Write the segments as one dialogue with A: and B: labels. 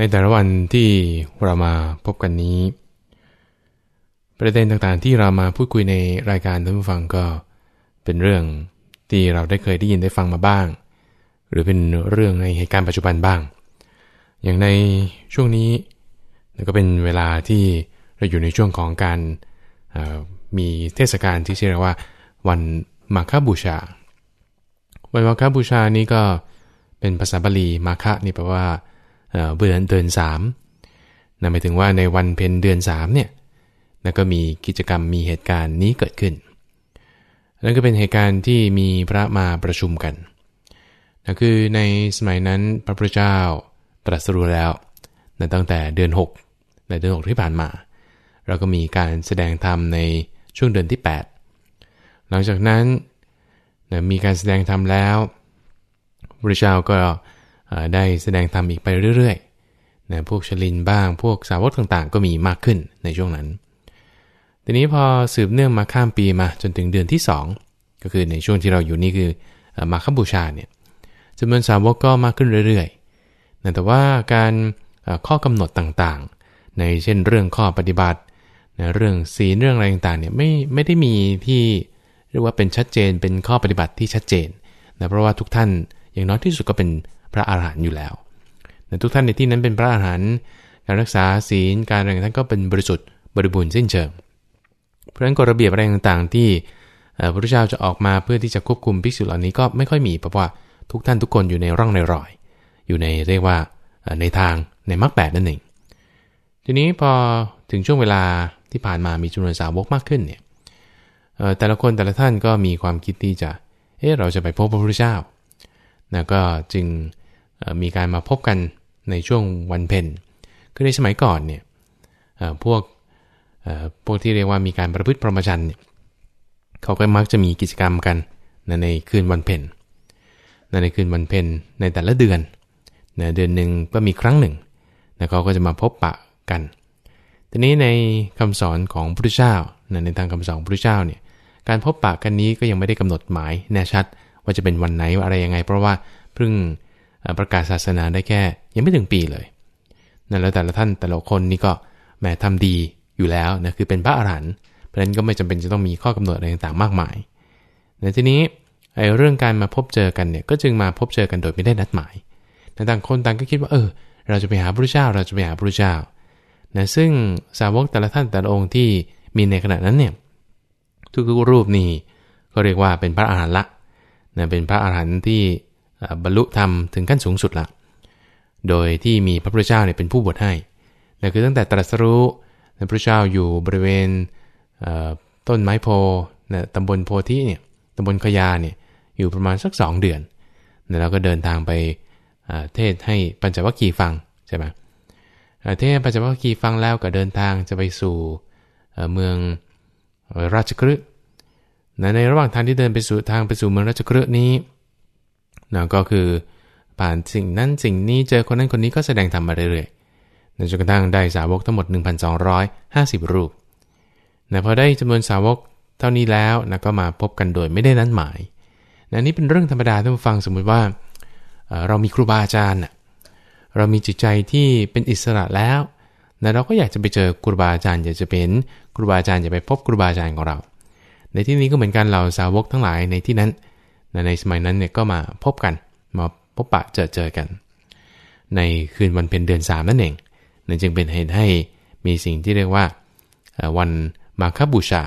A: ในแต่ละวันที่เรามาพบกันนี้ ประเด็นต่างๆที่เรามาพูดคุยในรายการท่านผู้ฟังก็เป็นเรื่องที่เราได้เคยได้ยินได้ฟังมาบ้าง หรือเป็นเรื่องในเหตุการณ์ปัจจุบันบ้าง อย่างในช่วงนี้ก็เป็นเวลาที่เราอยู่ในช่วงของการมีเทศกาลที่เรียกว่า วันมาคบูชา วันมาคบูชานี้ก็เป็นภาษาบาลีมาคะนี่แปลว่า เดือนเดือนสามนั่นหมายถึงว่าในวันเพ็ญเดือนสามเนี่ยนั่นก็มีกิจกรรมมีเหตุการณ์นี้เกิดขึ้น นั่นก็เป็นเหตุการณ์ที่มีพระมาประชุมกันนั่นคือในสมัยนั้นพระพุทธเจ้าตรัสรู้แล้วนั่นตั้งแต่เดือน 6 ในเดือน 6 ที่ผ่านมา เราก็มีการแสดงธรรมในช่วงเดือนที่ 8 หลังจากนั้นนะมีการแสดงธรรมแล้วพระเจ้าก็ ได้แสดงธรรมอีกไปเรื่อยๆนะพวกชลินบ้างพวกสาวกต่างๆ ก็มีมากขึ้นในช่วงนั้น ทีนี้พอสืบเนื่องมาข้ามปีมาจนถึงเดือนที่ 2 ก็คือในช่วงที่เราอยู่นี่คือมาคบูชาเนี่ยจำนวนสาวกก็มากขึ้นเรื่อยๆนะแต่ว่าการข้อกำหนดต่างๆ ในเช่นเรื่องข้อปฏิบัตินะเรื่องศีลเรื่องอะไรต่างๆเนี่ยไม่ไม่ได้มีที่เรียกว่าเป็นชัดเจนเป็นข้อปฏิบัติที่ชัดเจนนะเพราะว่าทุกท่านอย่างน้อยที่สุดก็เป็น พระอาหารหันต์อยู่แล้วแต่ทุกท่านในที่นั้นเป็นพระอาหารหันต์การรักษาศีลการอะไรท่านก็เป็นบริสุทธิ์บริบูรณ์สิ้นเชิง เพราะฉะนั้นกฎระเบียบอะไรต่างๆ ที่พระพุทธเจ้าจะออกมาเพื่อที่จะควบคุมภิกษุเหล่านี้ก็ไม่ค่อยมีเพราะว่าทุกท่านทุกคนอยู่ในร่องในรอย อยู่ในเรียกว่าในทางในมรรคแปดนั่นเองทีนี้พอถึงช่วงเวลาที่ผ่านมามีจำนวนสาวกมากขึ้นเนี่ยแต่ละคนแต่ละท่านก็มีความคิดที่จะเออเราจะไปพบพระพุทธเจ้า นะก็จึงมีการมาพบกันในช่วงวันเพ็ญคือในสมัยก่อนเนี่ยพวกพวกที่เรียกว่ามีการประพฤติพรหมจรรย์เนี่ยเขาก็มักจะมีกิจกรรมกันในคืนวันเพ็ญในคืนวันเพ็ญในแต่ละเดือนนะเดือนหนึ่งก็มีครั้งหนึ่งนะเขาก็จะมาพบปะกัน ทีนี้ในคำสอนของพระพุทธเจ้าในทางคำสอนพระพุทธเจ้าเนี่ยการพบปะกันนี้ก็ยังไม่ได้กำหนดหมายแน่ชัด ว่าจะเป็นวันไหนว่าอะไรยังไง เพราะว่าเพิ่งประกาศศาสนาได้แค่ ยังไม่ถึงปีเลยนั่นแล้วแต่ละท่านแต่ละคนนี่ก็แหมทำดีอยู่แล้วนะคือเป็นพระอรหันต์เพราะฉะนั้นก็ไม่จำเป็นจะต้องมีข้อกำหนดอะไรต่างๆมากมายในทีนี้ไอ้เรื่องการมาพบเจอกันเนี่ยก็จึงมาพบเจอกันโดยไม่ได้นัดหมายแต่ต่างคนต่างก็คิดว่าเออ เราจะไปหาพระเจ้าเราจะไปหาพระเจ้านะซึ่งสาวกแต่ละท่านแต่ละองค์ที่มีในขณะนั้นเนี่ยทุกๆรูปนี่ก็เรียกว่าเป็นพระอาหารหันต์ละ นะเป็นพระอาหารหันต์ที่บรรลุธรรมถึงขั้นสูงสุดละโดยที่มีพระพุทธเจ้าเนี่ยเป็นผู้บวชให้นะคือตั้งแต่ตรัสรู้พระพุทธเจ้าอยู่บริเวณต้นไม้โพนะตำบลโพธิเนี่ยตำบลขยาเนี่ยอยู่ประมาณสักสองเดือนนะแล้วก็เดินทางไปเทศให้ปัญจวัคคีย์ฟังใช่ไหมเทศปัญจวัคคีย์ฟังแล้วก็เดินทางจะไปสู่เมืองราชกฤห์ ในระหว่างทางที่เดินไปสู่ทางไปสู่เมืองราชกฤห์นี้นะก็คือผ่านสิ่งนั้นสิ่งนี้เจอคนนั้นคนนี้ก็แสดงธรรมมาเรื่อยๆจนกระทั่งได้สาวกทั้งหมด 1,250 รูปนะพอได้จำนวนสาวกเท่านี้แล้วนะก็มาพบกันโดยไม่ได้นั้นหมายนะนี่เป็นเรื่องธรรมดาท่านผู้ฟังสมมุติว่า เรามีครูบาอาจารย์ เรามีจิตใจที่เป็นอิสระแล้วนะเราก็อยากจะไปเจอครูบาอาจารย์อยากจะเป็นครูบาอาจารย์อยากไปพบครูบาอาจารย์ของเรา ในที่นี้ก็เหมือนกันเราสาวกทั้งหลายในที่นั้นในสมัยนั้นเนี่ยก็มาพบกันมาพบปะเจอเจอกัน ในคืนวันเพ็ญเดือนสามนั่นเองนั่นจึงเป็นเหตุให้มีสิ่งที่เรียกว่าวันมาคบูชา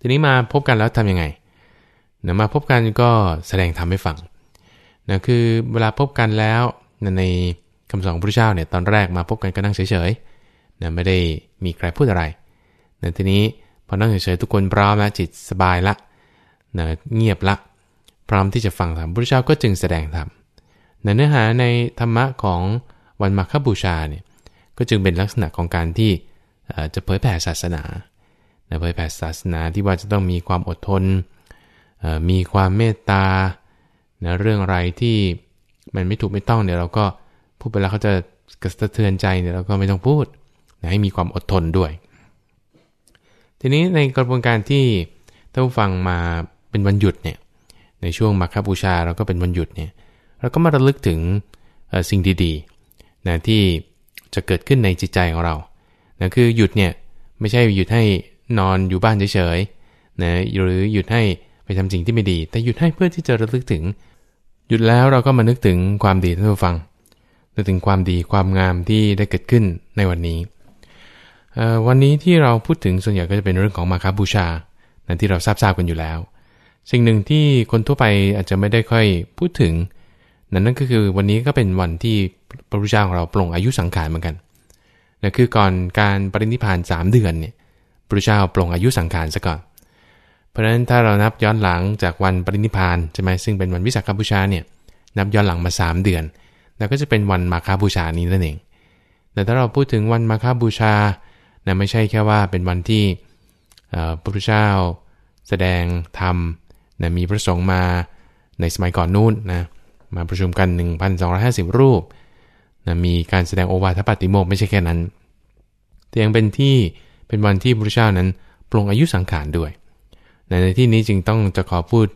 A: ทีนี้มาพบกันแล้วทํำยังไงนะมาพบกันก็แสดงธรรมให้ฟังนะคือเวลาพบกันแล้วในคำสอนพระเจ้าเนี่ยตอนแรกมาพบกันก็นั่งเฉยๆนะไม่ได้มีใครพูดอะไรนะทีนี้ อนั่งเฉยๆทุกคนพร้อมแล้วจิตสบายละนะเงียบละ พร้อมที่จะฟังธรรมพระเจ้าก็จึงแสดงธรรมเนื้อหาในธรรมะของวันมาคบูชาเนี่ยก็จึงเป็นลักษณะของการที่จะเผยแผ่ศาสนาเผยแผ่ศาสนาที่ว่าจะต้องมีความอดทน มีความเมตตานะเรื่องอะไรที่มันไม่ถูกไม่ต้องเนี่ยเราก็พูดไปแล้วเขาจะกระเทือนใจเนี่ยเราก็ไม่ต้องพูดนะให้มีความอดทนด้วย ทีนี้ในกระบวนการที่ท่านฟังมาเป็นวันหยุดเนี่ยในช่วงมาคบูชาเราก็เป็นวันหยุดเนี่ยเราก็มาระลึกถึงสิ่งดีๆนะที่จะเกิดขึ้นในจิตใจของเรานะคือหยุดเนี่ยไม่ใช่หยุดให้นอนอยู่บ้านเฉยๆนะหรือหยุดให้ไปทำสิ่งที่ไม่ดี แต่หยุดให้เพื่อที่จะระลึกถึง หยุดแล้วเราก็มานึกถึงความดีท่านผู้ฟังนึกถึงความดีความงามที่ได้เกิดขึ้นในวันนี้ วันนี้ที่เราพูดถึงส่วนใหญ่ก็จะเป็นเรื่องของมาคาบูชา นั่นที่เราทราบทราบกันอยู่แล้ว สิ่งหนึ่งที่คนทั่วไปอาจจะไม่ได้ค่อยพูดถึง นั่นนั่นก็คือวันนี้ก็เป็นวันที่พระพุทธเจ้าของเราปลงอายุสังขารเหมือนกันนั่นคือก่อนการปรินิพาน3เดือนเนี่ยพระพุทธเจ้าปลงอายุสังขารซะก่อน เพราะฉะนั้นถ้าเรานับย้อนหลังจากวันปรินิพานใช่ไหมซึ่งเป็นวันวิสาขบูชาเนี่ยนับย้อนหลังมา 3 เดือน แล้วก็จะเป็นวันมาคาบูชานี้นั่นเอง แต่ถ้าเราพูดถึงวันมาคาบูชา นะไม่ใช่แค่ว่าเป็นวันที่พระพุทธเจ้าแสดงธรรมนะมีพระสงฆ์มาในสมัยก่อนนู้นนะมาประชุมกัน 1,250 รูปนะมีการแสดงโอวาทปฏิโมกไม่ใช่แค่นั้น แต่ยังเป็นที่เป็นวันที่พระพุทธเจ้านั้นปลงอายุสังขารด้วย ในที่นี้จึงต้องจะขอพูด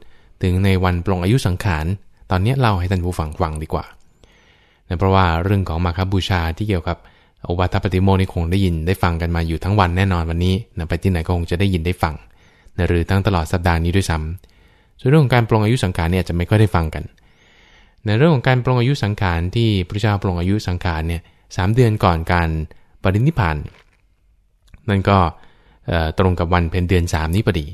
A: ถึงในวันปลงอายุสังขาร ตอนนี้เล่าให้ท่านผู้ฟังฟังดีกว่านะเพราะว่าเรื่องของมาคบูชาที่เกี่ยวกับ อวาทปฏิโมนี่คงได้ยินได้ฟังกันมาอยู่ทั้งวันแน่นอนวันนี้นะไปที่ไหนก็คงจะได้ยินได้ฟังนะหรือทั้งตลอดสัปดาห์นี้ด้วยซ้ำส่วนเรื่องของการปรงอายุสังขารเนี่ยจะไม่ค่อยได้ฟังกัน ในเรื่องของการปรงอายุสังขารที่พระเจ้าปรงอายุสังขารเนี่ยสเดือนก่อนการปรินิพานนั่นก็ตรงกับวันเพ็ญเดือน 3 นี้พอดี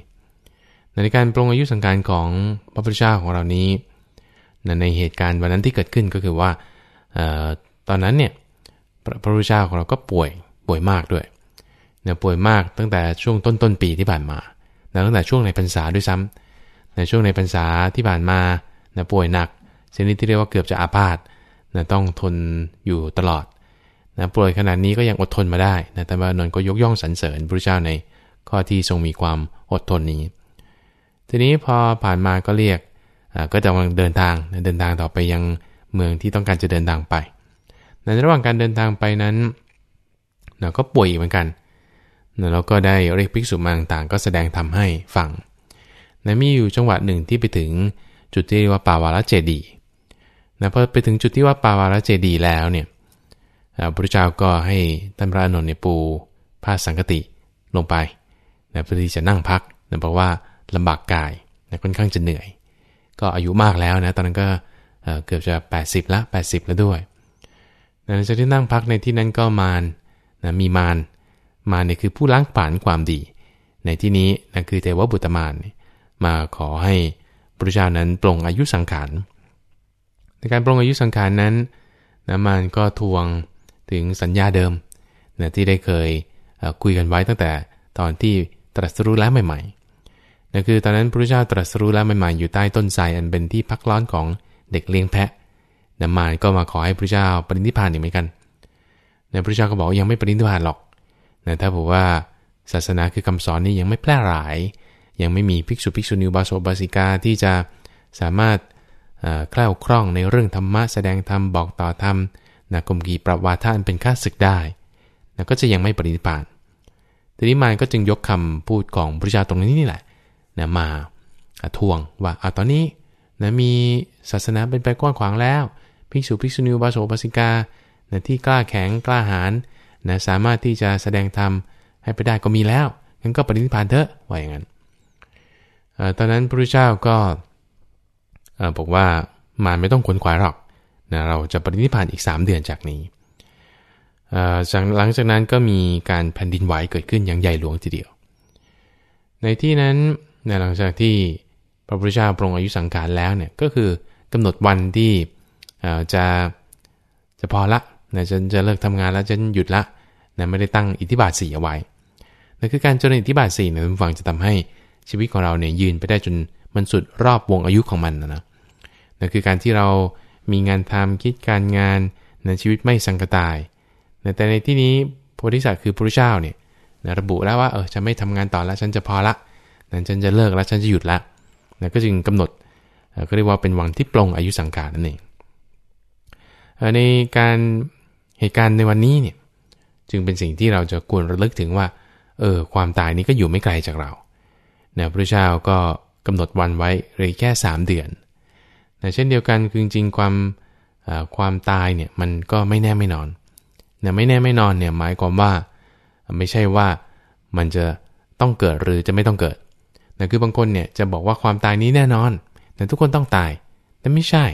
A: ในการปรงอายุสังขารของพระพุทธเจ้าของเรานี้ ในเหตุการณ์วันนั้นที่เกิดขึ้นก็คือว่าตอนนั้นเนี่ย พระพุทธเจ้าของเราก็ป่วยป่วยมากด้วยเนี่ยป่วยมากตั้งแต่ช่วงต้นต้นปีที่ผ่านมาตั้งแต่ช่วงในพรรษาด้วยซ้ำในช่วงในพรรษาที่ผ่านมานะป่วยหนักชนิดที่เรียกว่าเกือบจะอาพาธนะต้องทนอยู่ตลอดนะป่วยขนาดนี้ก็ยังอดทนมาได้นะแต่ว่านนก็ยกย่องสรรเสริญพระเจ้าในข้อที่ทรงมีความอดทนนี้ ทีนี้พอผ่านมาก็เรียกก็จะกำลังเดินทางเดินทางต่อไปยังเมืองที่ต้องการจะเดินทางไป ในระหว่างการเดินทางไปนั้นเราก็ป่วยอีกเหมือนกันแล้วก็ได้เรียกภิกษุมาต่างก็แสดงทำให้ฟังนะมีอยู่จังหวะหนึ่งที่ไปถึงจุดที่เรียกว่าปาวารเจดีนะพอไปถึงจุดที่ว่าปาวารเจดีแล้วเนี่ยพระเจ้าก็ให้ท่านพระอนุนในปูผ้าสังกติลงไปนะเพื่อที่จะนั่งพักนะเพราะว่าลำบากกายนะค่อนข้างจะเหนื่อย ก็อายุมากแล้วนะตอนนั้นก็เกือบจะ 80ละ80 แล้วด้วย หลังจากที่นั่งพักในที่นั้นก็มารนะมีมารมารเนี่ยคือผู้ล้างผ่านความดี ในที่นี้นะคือเทวบุตรมารมาขอให้พระเจ้านั้นปรงอายุสังขารในการปรงอายุสังขารนั้นนะมารก็ทวงถึงสัญญาเดิมนะที่ได้เคยคุยกันไว้ตั้งแต่ตอนที่ตรัสรู้แล้วใหม่ๆนั่นคือตอนนั้นพระเจ้าตรัสรู้แล้วใหม่ๆอยู่ใต้ต้นไทรอันเป็นที่พักร้อนของเด็กเลี้ยงแพะ นะมารก็มาขอให้พระเจ้าปรินิพานอีกเหมือนกันนะพระเจ้าก็บอกยังไม่ปรินิพานหรอกนะถ้าบอกว่าศาสนาคือคำสอนนี้ยังไม่แพร่หลาย ยังไม่มีภิกษุภิกษุณีบาโสบาสิกาที่จะสามารถคล่าวคล่องในเรื่องธรรมะแสดงธรรมบอกต่อธรรมนะกลมกีปรับวาทานเป็นค่าศึกได้นะก็จะยังไม่ปรินิพานทีนี้มารก็จึงยกคำพูดของพระเจ้าตรงนี้นี่แหละนะมาทวงว่าเอาตอนนี้นะมีศาสนาเป็นไปกว้างขวางแล้ว ภิกษุภิกษุณีบาโสบาสิกานะที่กล้าแข็งกล้าหาญนะสามารถที่จะแสดงธรรมให้ไปได้ก็มีแล้วงั้นก็ปรินิพานเถอะว่าอย่างนั้นตอนนั้นพระพุทธเจ้าก็บอกว่ามาไม่ต้องขวนขวายหรอกนะเราจะปรินิพานอีก 3 เดือนจากนี้หลังจากนั้นก็มีการแผ่นดินไหวเกิดขึ้นอย่างใหญ่หลวงทีเดียว ในที่นั้นในหลังจากที่พระพุทธเจ้าปรงอายุสังขารแล้วเนี่ยก็คือกำหนดวันที่ จะจะพอละนะฉันจะเลิกทำงานแล้วฉันหยุดละนะไม่ได้ตั้งอิทธิบาทสี่เอาไว้นั่นคือการเจริญอิทธิบาทสี่นี่ยคุณฟังจะทำให้ชีวิตของเราเนี่ยยืนไปได้จนมันสุดรอบวงอายุของมันนะนะนั่นคือการที่เรามีงานทำคิดการงานในชีวิตไม่สังกตายนะแต่ในที่นี้โพธิสัตว์คือพระเจ้าเนี่ยระบุแล้วว่าเออฉันไม่ทำงานต่อแล้วฉันจะพอละนั้นฉันจะเลิกแล้วฉันจะหยุดละนะก็จึงกำหนดก็เรียกว่าเป็นวังที่ปรงอายุสังขารนั่นเอง ในการเหตุการณ์ในวันนี้เนี่ยจึงเป็นสิ่งที่เราจะควรระลึกถึงว่าเออความตายนี้ก็อยู่ไม่ไกลจากเราเนี่ยพระเจ้าก็กำหนดวันไว้เลยแค่ 3 เดือนแต่เช่นเดียวกันคือจริงๆความความตายเนี่ยมันก็ไม่แน่ไม่นอนนะไม่แน่ไม่นอนเนี่ยหมายความว่าไม่ใช่ว่ามันจะต้องเกิดหรือจะไม่ต้องเกิดนะคือบางคนเนี่ยจะบอกว่าความตายนี้แน่นอนแต่ทุกคนต้องตาย แต่ไม่ใช่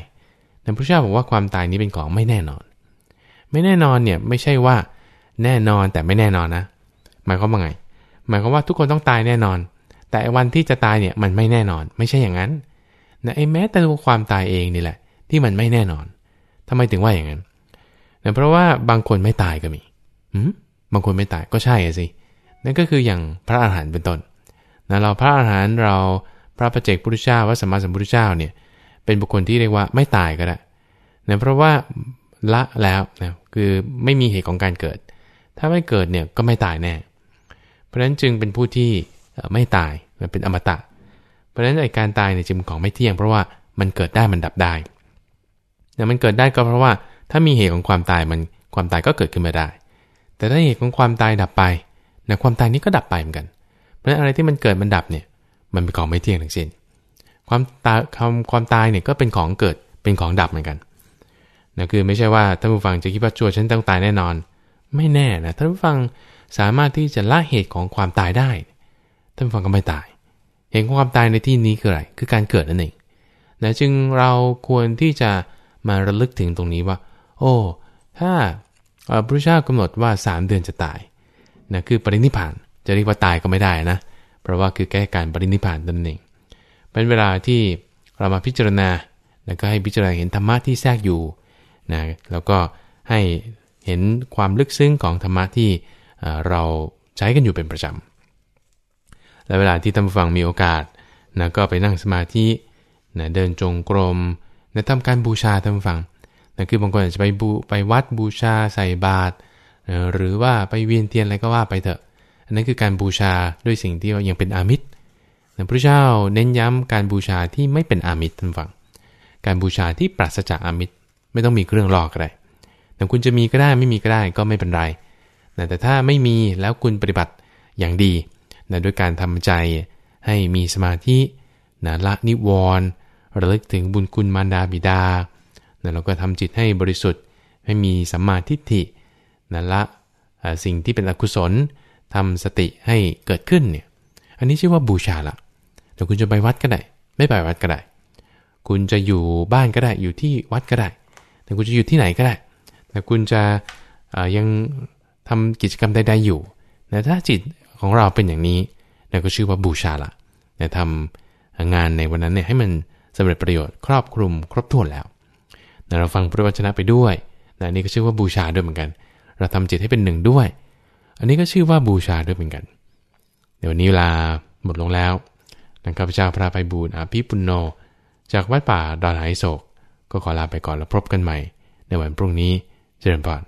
A: พระเจ้าบอกว่าความตายนี้เป็นของไม่แน่นอน ไม่แน่นอนเนี่ยไม่ใช่ว่าแน่นอนแต่ไม่แน่นอนนะ หมายความว่าไง หมายความว่าทุกคนต้องตายแน่นอน แต่วันที่จะตายเนี่ยมันไม่แน่นอน ไม่ใช่อย่างนั้นนะไอ้แม้แต่ตัวความตายเองนี่แหละ ที่มันไม่แน่นอนทำไมถึงว่าอย่างนั้นนะเพราะว่าบางคนไม่ตายก็มีอืมบางคนไม่ตายก็ใช่สินั่นก็คืออย่างพระอาหารหันต์เป็นต้นนะเราพระอาหารหันต์เราพระประเจกพุทธเจ้าวัสมมาสัมพุทธเจ้าเนี่ย เป็นบุคคลที่เรียกว่าไม่ตายก็ได้นะเพราะว่าละแล้วนะคือไม่มีเหตุของการเกิด ถ้าไม่เกิดเนี่ยก็ไม่ตายแน่ เพราะฉะนั้นจึงเป็นผู้ที่ไม่ตายมันเป็นอมตะ เพราะฉะนั้นไอการตายเนี่ยจึงของไม่เที่ยง เพราะว่ามันเกิดได้มันดับได้แต่มันเกิดได้ก็เพราะว่าถ้ามีเหตุของความตายมันความตายก็เกิดขึ้นมาได้ แต่ถ้าเหตุของความตายดับไปนะความตายนี้ก็ดับไปเหมือนกัน เพราะฉะนั้นอะไรที่มันเกิดมันดับเนี่ยมันเป็นของไม่เที่ยงทั้งสิ้น ความตายความความตายเนี่ยก็เป็นของเกิดเป็นของดับเหมือนกันนะคือไม่ใช่ว่าท่านผู้ฟังจะคิดว่าชัวฉันต้องตายแน่นอน ไม่แน่นะท่านผู้ฟังสามารถที่จะละเหตุของความตายได้ท่านผู้ฟังก็ไม่ตาย เหตุของความตายในที่นี้คืออะไรคือการเกิดนั่นเองนะจึงเราควรที่จะมาระลึกถึงตรงนี้ว่า โอ้ถ้าพระเจ้ากำหนดว่า 3 เดือนจะตายนะคือปรินิพานจะเรียกว่าตายก็ไม่ได้นะ เพราะว่าคือแก้การปรินิพานนั่นเอง เป็นเวลาที่เรามาพิจารณาแล้วก็ให้พิจารณาเห็นธรรมะที่แทรกอยู่นะแล้วก็ให้เห็นความลึกซึ้งของธรรมะที่เราใช้กันอยู่เป็นประจำ และเวลาที่ท่านฟังมีโอกาสนะก็ไปนั่งสมาธินะเดินจงกรมนะทำการบูชาท่านฟังนะคือบางคนอาจจะไปบูไปวัดบูชาใส่บาตรนะหรือว่าไปเวียนเทียนอะไรก็ว่าไปเถอะ อันนั้นคือการบูชาด้วยสิ่งที่ยังเป็นอามิตร พระเจ้าเน้นย้ำการบูชาที่ไม่เป็นอามิตรท่านฟัง การบูชาที่ปราศจากอามิตรไม่ต้องมีเครื่องรอก็ได้แต่คุณจะมีก็ได้ไม่มีก็ได้ก็ไม่เป็นไร แต่ถ้าไม่มีแล้วคุณปฏิบัติอย่างดีนะด้วยการทำใจให้มีสมาธินะละนิวรณ์ระลึกถึงบุญคุณมารดาบิดานะเราก็ทำจิตให้บริสุทธิ์ให้มีสัมมาทิฏฐินะละสิ่งที่เป็นอกุศลทำสติให้เกิดขึ้นเนี่ย อันนี้ชื่อว่าบูชาละ แต่คุณจะไปวัดก็ได้ ไม่ไปวัดก็ได้ คุณจะอยู่บ้านก็ได้ อยู่ที่วัดก็ได้ แต่คุณจะอยู่ที่ไหนก็ได้ แต่คุณจะยังทำกิจกรรมใดๆอยู่แต่ถ้าจิตของเราเป็นอย่างนี้นั่นก็ชื่อว่าบูชาละแต่ทำงานในวันนั้นเนี่ยให้มันสำเร็จประโยชน์ครอบคลุมครบถ้วนแล้วเราฟังพระวจนะไปด้วยนะนี่ก็ชื่อว่าบูชาด้วยเหมือนกัน เราทำจิตให้เป็นหนึ่งด้วย อันนี้ก็ชื่อว่าบูชาด้วยเหมือนกัน เดี๋ยวนี้เวลาหมดลงแล้ว นังข้าพเจ้าพระไปบูรณ์อาภิปุณโญจากวัดป่าดอนไหโศก ก็ขอลาไปก่อนแล้วพบกันใหม่ ในวันพรุ่งนี้เจริญพร